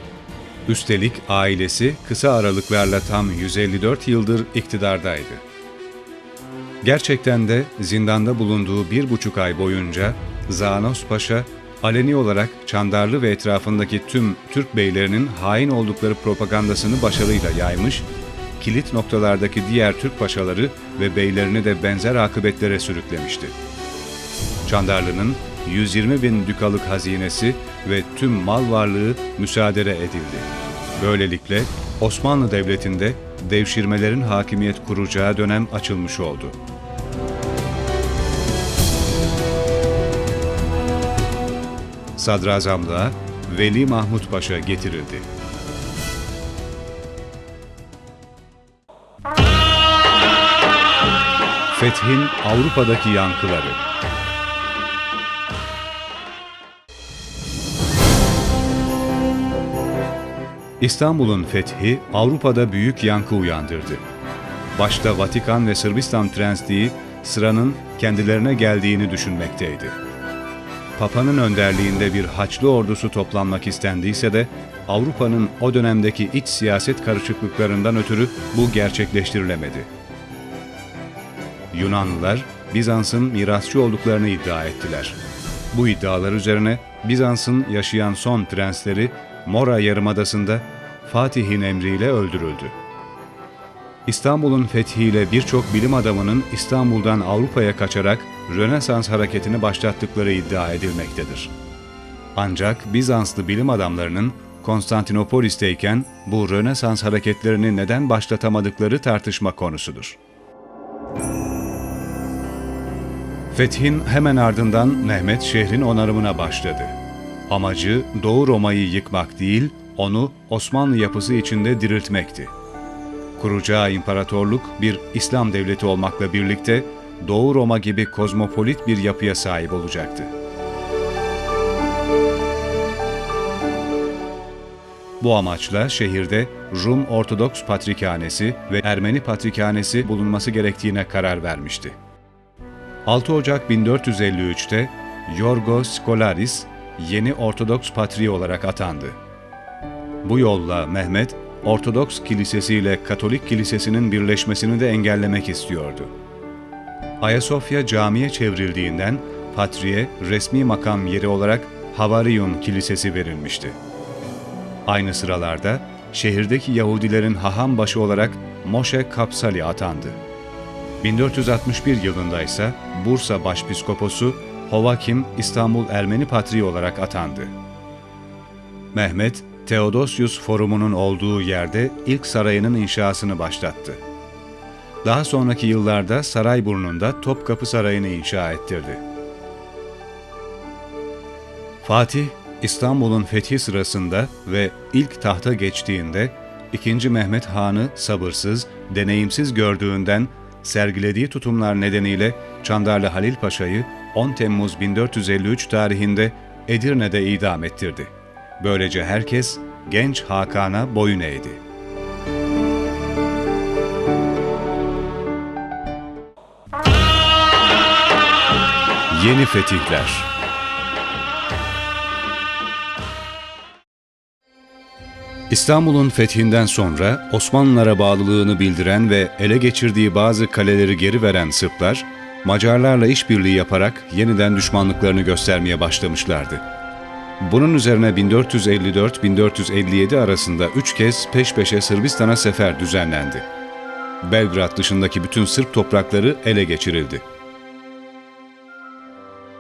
Üstelik ailesi kısa aralıklarla tam 154 yıldır iktidardaydı. Gerçekten de zindanda bulunduğu bir buçuk ay boyunca Zanos Paşa aleni olarak Çandarlı ve etrafındaki tüm Türk beylerinin hain oldukları propagandasını başarıyla yaymış, kilit noktalardaki diğer Türk paşaları ve beylerini de benzer akıbetlere sürüklemişti. Çandarlı'nın 120 bin dükalık hazinesi ve tüm mal varlığı müsaade edildi. Böylelikle Osmanlı Devleti'nde devşirmelerin hakimiyet kuracağı dönem açılmış oldu. Sadrazamlığa Veli Mahmut Paşa getirildi. Fethin Avrupa'daki yankıları İstanbul'un fethi Avrupa'da büyük yankı uyandırdı. Başta Vatikan ve Sırbistan prensliği sıranın kendilerine geldiğini düşünmekteydi. Papa'nın önderliğinde bir Haçlı ordusu toplanmak istendiyse de Avrupa'nın o dönemdeki iç siyaset karışıklıklarından ötürü bu gerçekleştirilemedi. Yunanlılar Bizans'ın mirasçı olduklarını iddia ettiler. Bu iddialar üzerine Bizans'ın yaşayan son prensleri Mora Yarımadası'nda Fatih'in emriyle öldürüldü. İstanbul'un fethiyle birçok bilim adamının İstanbul'dan Avrupa'ya kaçarak Rönesans hareketini başlattıkları iddia edilmektedir. Ancak Bizanslı bilim adamlarının Konstantinopolis'teyken bu Rönesans hareketlerini neden başlatamadıkları tartışma konusudur. Fethin hemen ardından Mehmet şehrin onarımına başladı. Amacı Doğu Roma'yı yıkmak değil, onu Osmanlı yapısı içinde diriltmekti. Kuracağı imparatorluk bir İslam devleti olmakla birlikte Doğu Roma gibi kozmopolit bir yapıya sahip olacaktı. Bu amaçla şehirde Rum Ortodoks Patrikhanesi ve Ermeni Patrikhanesi bulunması gerektiğine karar vermişti. 6 Ocak 1453'te Yorgos Skolaris yeni Ortodoks Patriği olarak atandı. Bu yolla Mehmet, Ortodoks Kilisesi ile Katolik Kilisesi'nin birleşmesini de engellemek istiyordu. Ayasofya camiye çevrildiğinden Patriğe resmi makam yeri olarak Havariyun Kilisesi verilmişti. Aynı sıralarda şehirdeki Yahudilerin haham başı olarak Moshe Kapsali atandı. 1461 yılında ise Bursa Başpiskoposu Hovakim İstanbul Ermeni Patriği olarak atandı. Mehmet, Theodosius Forumu'nun olduğu yerde ilk sarayının inşasını başlattı. Daha sonraki yıllarda Sarayburnu'nda Topkapı Sarayı'nı inşa ettirdi. Fatih, İstanbul'un fethi sırasında ve ilk tahta geçtiğinde 2. Mehmet Han'ı sabırsız, deneyimsiz gördüğünden sergilediği tutumlar nedeniyle Çandarlı Halil Paşa'yı 10 Temmuz 1453 tarihinde Edirne'de idam ettirdi. Böylece herkes genç Hakan'a boyun eğdi. Yeni fetihler İstanbul'un fethinden sonra Osmanlılara bağlılığını bildiren ve ele geçirdiği bazı kaleleri geri veren Sırplar, Macarlarla işbirliği yaparak yeniden düşmanlıklarını göstermeye başlamışlardı. Bunun üzerine 1454-1457 arasında üç kez peş peşe Sırbistan'a sefer düzenlendi. Belgrad dışındaki bütün Sırp toprakları ele geçirildi.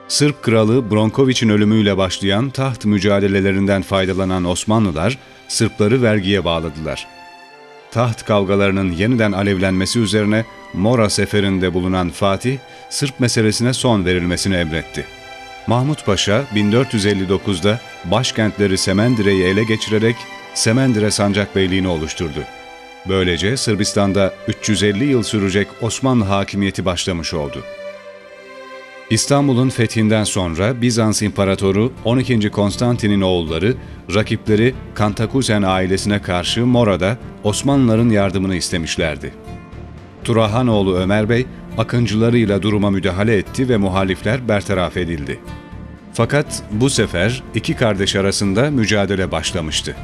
Sırp kralı Bronkoviç'in ölümüyle başlayan taht mücadelelerinden faydalanan Osmanlılar, Sırpları vergiye bağladılar. Taht kavgalarının yeniden alevlenmesi üzerine Mora seferinde bulunan Fatih, Sırp meselesine son verilmesini emretti. Mahmut Paşa 1459'da başkentleri Semendire'yi ele geçirerek Semendire Sancakbeyliğini oluşturdu. Böylece Sırbistan'da 350 yıl sürecek Osmanlı hakimiyeti başlamış oldu. İstanbul'un fethinden sonra Bizans İmparatoru 12. Konstantin'in oğulları, rakipleri Kantakuzen ailesine karşı Mora'da Osmanlıların yardımını istemişlerdi. Turahanoğlu Ömer Bey, akıncılarıyla duruma müdahale etti ve muhalifler bertaraf edildi. Fakat bu sefer iki kardeş arasında mücadele başlamıştı.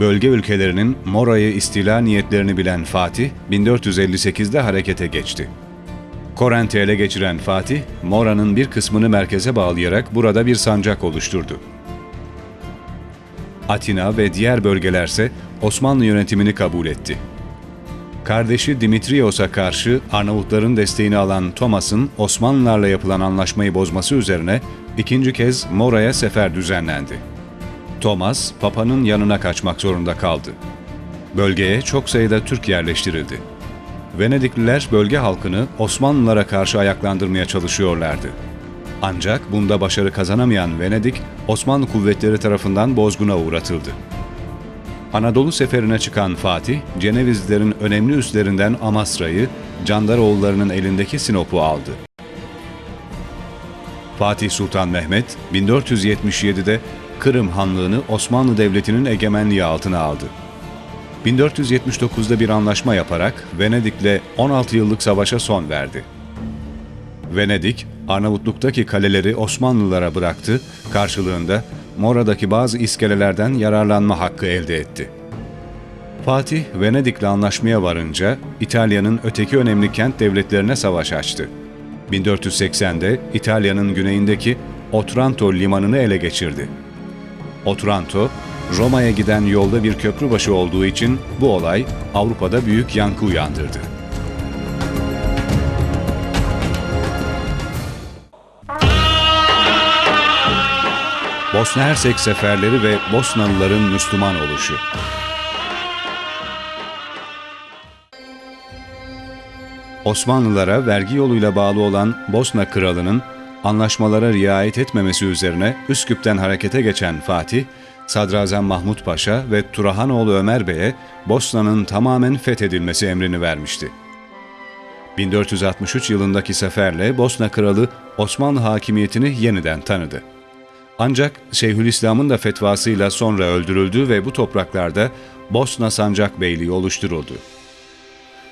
Bölge ülkelerinin Mora'yı istila niyetlerini bilen Fatih, 1458'de harekete geçti. Korent'i ele geçiren Fatih, Mora'nın bir kısmını merkeze bağlayarak burada bir sancak oluşturdu. Atina ve diğer bölgelerse Osmanlı yönetimini kabul etti. Kardeşi Dimitrios'a karşı Arnavutların desteğini alan Thomas'ın Osmanlılarla yapılan anlaşmayı bozması üzerine ikinci kez Mora'ya sefer düzenlendi. Thomas, Papa'nın yanına kaçmak zorunda kaldı. Bölgeye çok sayıda Türk yerleştirildi. Venedikliler bölge halkını Osmanlılara karşı ayaklandırmaya çalışıyorlardı. Ancak bunda başarı kazanamayan Venedik, Osmanlı kuvvetleri tarafından bozguna uğratıldı. Anadolu seferine çıkan Fatih, Cenevizlilerin önemli üslerinden Amasra'yı, Candaroğullarının elindeki Sinop'u aldı. Fatih Sultan Mehmet, 1477'de Kırım Hanlığı'nı Osmanlı Devleti'nin egemenliği altına aldı. 1479'da bir anlaşma yaparak Venedik'le 16 yıllık savaşa son verdi. Venedik, Arnavutluk'taki kaleleri Osmanlılara bıraktı, karşılığında Mora'daki bazı iskelelerden yararlanma hakkı elde etti. Fatih, Venedik'le anlaşmaya varınca İtalya'nın öteki önemli kent devletlerine savaş açtı. 1480'de İtalya'nın güneyindeki Otranto limanını ele geçirdi. Otranto, Roma'ya giden yolda bir köprübaşı olduğu için bu olay Avrupa'da büyük yankı uyandırdı. Bosna Hersek seferleri ve Bosnalıların Müslüman oluşu. Osmanlılara vergi yoluyla bağlı olan Bosna kralının anlaşmalara riayet etmemesi üzerine Üsküp'ten harekete geçen Fatih, Sadrazam Mahmut Paşa ve Turahanoğlu Ömer Bey'e Bosna'nın tamamen fethedilmesi emrini vermişti. 1463 yılındaki seferle Bosna kralı Osmanlı hakimiyetini yeniden tanıdı. Ancak Şeyhülislam'ın da fetvasıyla sonra öldürüldü ve bu topraklarda Bosna Sancak Beyliği oluşturuldu.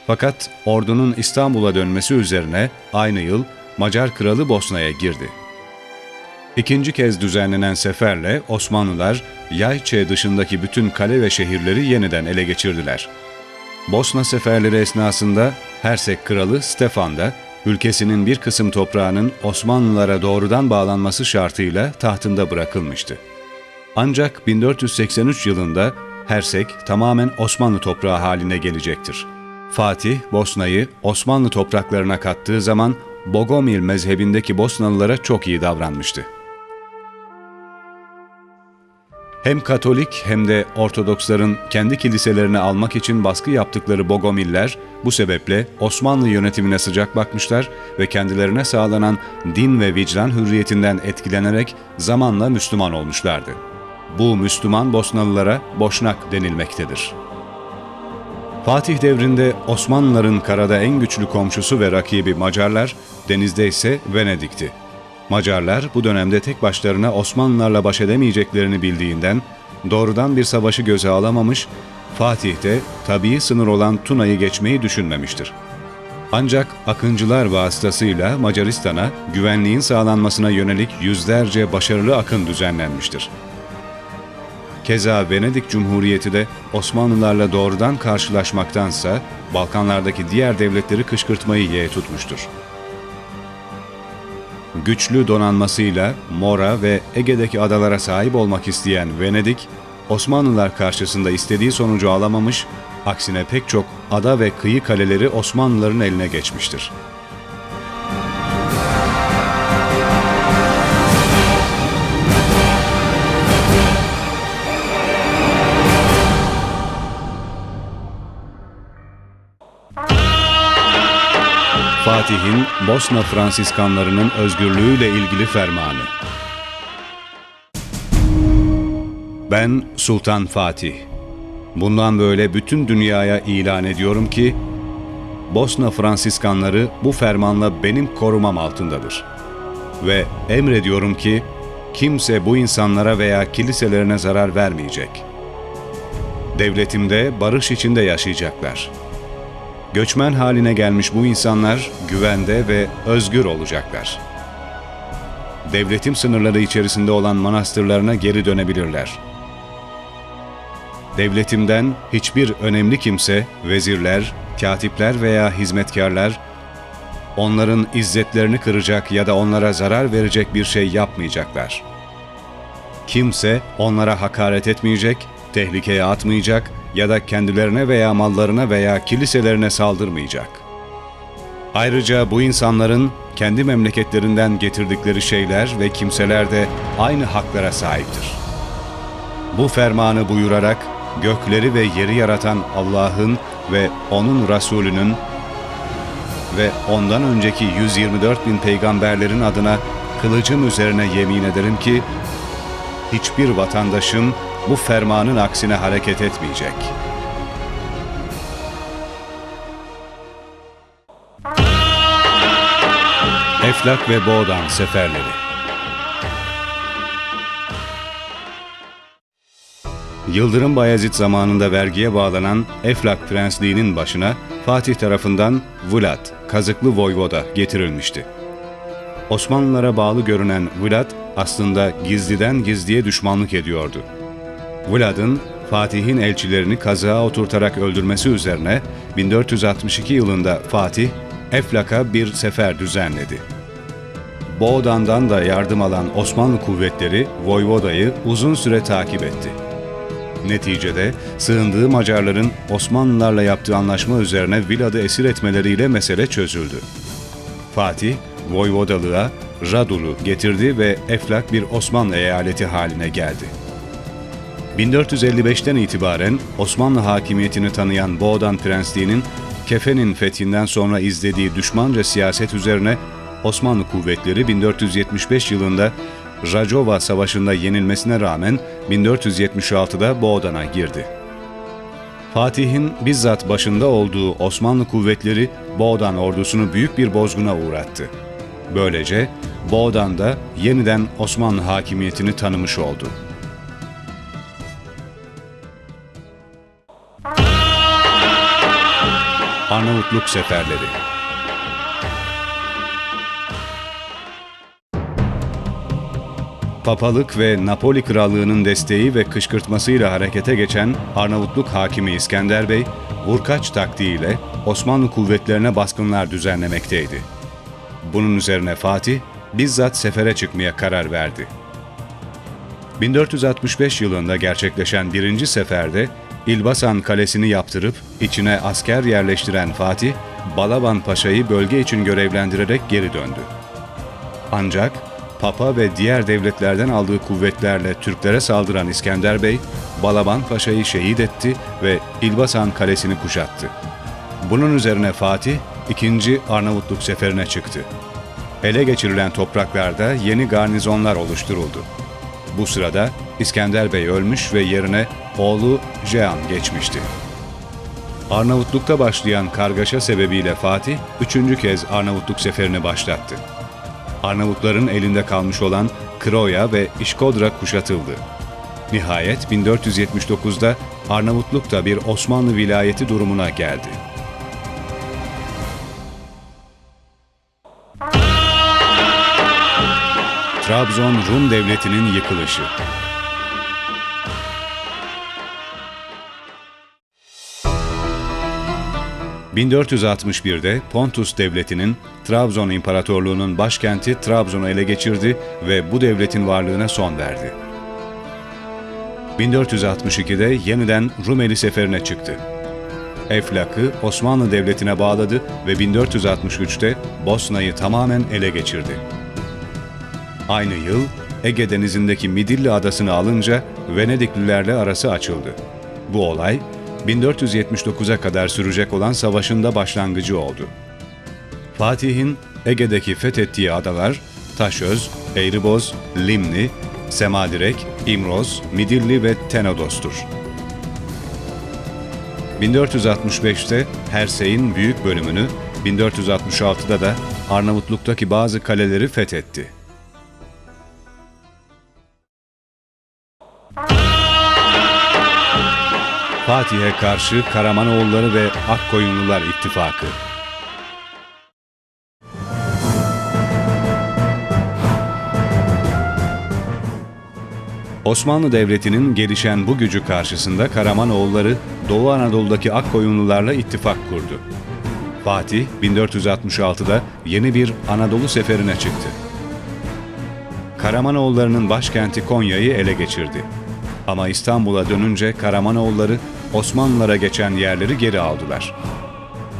Fakat ordunun İstanbul'a dönmesi üzerine aynı yıl Macar kralı Bosna'ya girdi. İkinci kez düzenlenen seferle Osmanlılar Yayçe dışındaki bütün kale ve şehirleri yeniden ele geçirdiler. Bosna seferleri esnasında Hersek kralı Stefan da ülkesinin bir kısım toprağının Osmanlılara doğrudan bağlanması şartıyla tahtında bırakılmıştı. Ancak 1483 yılında Hersek tamamen Osmanlı toprağı haline gelecektir. Fatih, Bosna'yı Osmanlı topraklarına kattığı zaman Bogomil mezhebindeki Bosnalılara çok iyi davranmıştı. Hem Katolik hem de Ortodoksların kendi kiliselerini almak için baskı yaptıkları Bogomiller bu sebeple Osmanlı yönetimine sıcak bakmışlar ve kendilerine sağlanan din ve vicdan hürriyetinden etkilenerek zamanla Müslüman olmuşlardı. Bu Müslüman Bosnalılara Boşnak denilmektedir. Fatih devrinde Osmanlıların karada en güçlü komşusu ve rakibi Macarlar, denizde ise Venedik'ti. Macarlar bu dönemde tek başlarına Osmanlılarla baş edemeyeceklerini bildiğinden doğrudan bir savaşı göze alamamış, Fatih de tabii sınır olan Tuna'yı geçmeyi düşünmemiştir. Ancak akıncılar vasıtasıyla Macaristan'a güvenliğin sağlanmasına yönelik yüzlerce başarılı akın düzenlenmiştir. Keza Venedik Cumhuriyeti de Osmanlılarla doğrudan karşılaşmaktansa Balkanlardaki diğer devletleri kışkırtmayı yeğe tutmuştur. Güçlü donanmasıyla Mora ve Ege'deki adalara sahip olmak isteyen Venedik, Osmanlılar karşısında istediği sonucu alamamış, aksine pek çok ada ve kıyı kaleleri Osmanlıların eline geçmiştir. Fatih'in Bosna Fransiskanlarının özgürlüğüyle ilgili fermanı. Ben Sultan Fatih. Bundan böyle bütün dünyaya ilan ediyorum ki Bosna Fransiskanları bu fermanla benim korumam altındadır. Ve emrediyorum ki kimse bu insanlara veya kiliselerine zarar vermeyecek. Devletimde barış içinde yaşayacaklar.'' Göçmen haline gelmiş bu insanlar güvende ve özgür olacaklar. Devletim sınırları içerisinde olan manastırlarına geri dönebilirler. Devletimden hiçbir önemli kimse, vezirler, katipler veya hizmetkarlar onların izzetlerini kıracak ya da onlara zarar verecek bir şey yapmayacaklar. Kimse onlara hakaret etmeyecek, tehlikeye atmayacak ya da kendilerine veya mallarına veya kiliselerine saldırmayacak. Ayrıca bu insanların kendi memleketlerinden getirdikleri şeyler ve kimseler de aynı haklara sahiptir. Bu fermanı buyurarak gökleri ve yeri yaratan Allah'ın ve O'nun Resulünün ve ondan önceki 124 bin peygamberlerin adına kılıcım üzerine yemin ederim ki hiçbir vatandaşım bu fermanın aksine hareket etmeyecek. Eflak ve Boğdan Seferleri Yıldırım Bayezid zamanında vergiye bağlanan Eflak Prensliği'nin başına Fatih tarafından Vlad, Kazıklı Voyvoda getirilmişti. Osmanlılara bağlı görünen Vlad aslında gizliden gizliye düşmanlık ediyordu. Vlad'ın Fatih'in elçilerini kazığa oturtarak öldürmesi üzerine 1462 yılında Fatih, Eflak'a bir sefer düzenledi. Boğdan'dan da yardım alan Osmanlı kuvvetleri Voyvoda'yı uzun süre takip etti. Neticede sığındığı Macarların Osmanlılarla yaptığı anlaşma üzerine Vlad'ı esir etmeleriyle mesele çözüldü. Fatih, Voyvodalığa Radul'u getirdi ve Eflak bir Osmanlı eyaleti haline geldi. 1455'ten itibaren Osmanlı hakimiyetini tanıyan Boğdan Prensliği'nin Kefen'in fethinden sonra izlediği düşmanca siyaset üzerine Osmanlı kuvvetleri 1475 yılında Racova Savaşı'nda yenilmesine rağmen 1476'da Boğdan'a girdi. Fatih'in bizzat başında olduğu Osmanlı kuvvetleri Boğdan ordusunu büyük bir bozguna uğrattı. Böylece Boğdan'da yeniden Osmanlı hakimiyetini tanımış oldu. Arnavutluk Seferleri Papalık ve Napoli Krallığı'nın desteği ve kışkırtmasıyla harekete geçen Arnavutluk hakimi İskender Bey, vurkaç taktiğiyle Osmanlı kuvvetlerine baskınlar düzenlemekteydi. Bunun üzerine Fatih, bizzat sefere çıkmaya karar verdi. 1465 yılında gerçekleşen birinci seferde İlbasan Kalesi'ni yaptırıp içine asker yerleştiren Fatih, Balaban Paşa'yı bölge için görevlendirerek geri döndü. Ancak Papa ve diğer devletlerden aldığı kuvvetlerle Türklere saldıran İskender Bey, Balaban Paşa'yı şehit etti ve İlbasan Kalesi'ni kuşattı. Bunun üzerine Fatih, ikinci Arnavutluk seferine çıktı. Ele geçirilen topraklarda yeni garnizonlar oluşturuldu. Bu sırada İskender Bey ölmüş ve yerine oğlu Jehan geçmişti. Arnavutluk'ta başlayan kargaşa sebebiyle Fatih, üçüncü kez Arnavutluk seferini başlattı. Arnavutların elinde kalmış olan Kroya ve İşkodra kuşatıldı. Nihayet 1479'da Arnavutluk da bir Osmanlı vilayeti durumuna geldi. Trabzon Rum Devleti'nin yıkılışı. ...1461'de Pontus Devleti'nin Trabzon İmparatorluğu'nun başkenti Trabzon'u ele geçirdi ve bu devletin varlığına son verdi. 1462'de yeniden Rumeli seferine çıktı. Eflak'ı Osmanlı Devleti'ne bağladı ve 1463'te Bosna'yı tamamen ele geçirdi. Aynı yıl Ege Denizi'ndeki Midilli Adası'nı alınca Venediklilerle arası açıldı. Bu olay 1479'a kadar sürecek olan savaşın da başlangıcı oldu. Fatih'in Ege'deki fethettiği adalar Taşöz, Eğriboz, Limni, Semadirek, İmroz, Midilli ve Tenodos'tur. 1465'te Hersey'in büyük bölümünü, 1466'da da Arnavutluk'taki bazı kaleleri fethetti. Fatih'e karşı Karamanoğulları ve Akkoyunlular ittifakı. Osmanlı Devleti'nin gelişen bu gücü karşısında Karamanoğulları Doğu Anadolu'daki Akkoyunlularla ittifak kurdu. Fatih 1466'da yeni bir Anadolu seferine çıktı. Karamanoğullarının başkenti Konya'yı ele geçirdi. Ama İstanbul'a dönünce Karamanoğulları Osmanlılara geçen yerleri geri aldılar.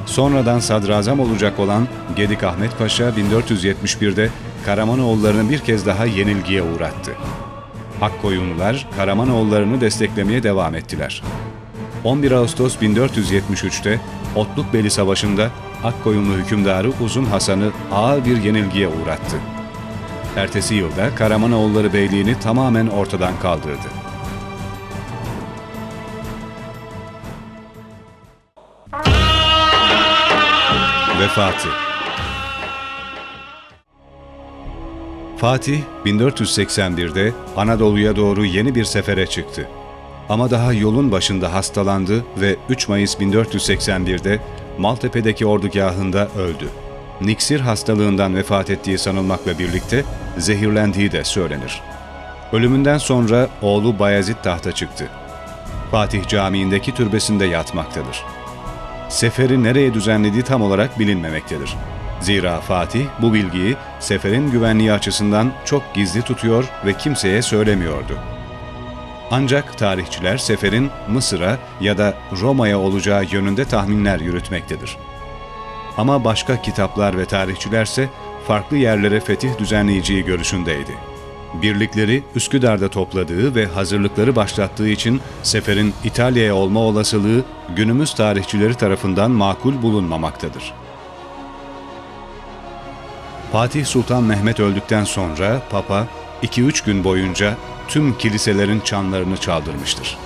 Sonradan sadrazam olacak olan Gedik Ahmet Paşa 1471'de Karamanoğullarını bir kez daha yenilgiye uğrattı. Akkoyunlular Karamanoğullarını desteklemeye devam ettiler. 11 Ağustos 1473'te Otlukbeli Savaşı'nda Akkoyunlu hükümdarı Uzun Hasan'ı ağır bir yenilgiye uğrattı. Ertesi yılda Karamanoğulları Beyliğini tamamen ortadan kaldırdı. Vefatı Fatih 1481'de Anadolu'ya doğru yeni bir sefere çıktı. Ama daha yolun başında hastalandı ve 3 Mayıs 1481'de Maltepe'deki ordugahında öldü. Niksir hastalığından vefat ettiği sanılmakla birlikte zehirlendiği de söylenir. Ölümünden sonra oğlu Bayezid tahta çıktı. Fatih Camii'ndeki türbesinde yatmaktadır. Seferi nereye düzenlediği tam olarak bilinmemektedir. Zira Fatih bu bilgiyi seferin güvenliği açısından çok gizli tutuyor ve kimseye söylemiyordu. Ancak tarihçiler seferin Mısır'a ya da Roma'ya olacağı yönünde tahminler yürütmektedir. Ama başka kitaplar ve tarihçilerse farklı yerlere fetih düzenleyeceği görüşündeydi. Birlikleri Üsküdar'da topladığı ve hazırlıkları başlattığı için seferin İtalya'ya olma olasılığı günümüz tarihçileri tarafından makul bulunmamaktadır. Fatih Sultan Mehmet öldükten sonra Papa 2-3 gün boyunca tüm kiliselerin çanlarını çaldırmıştır.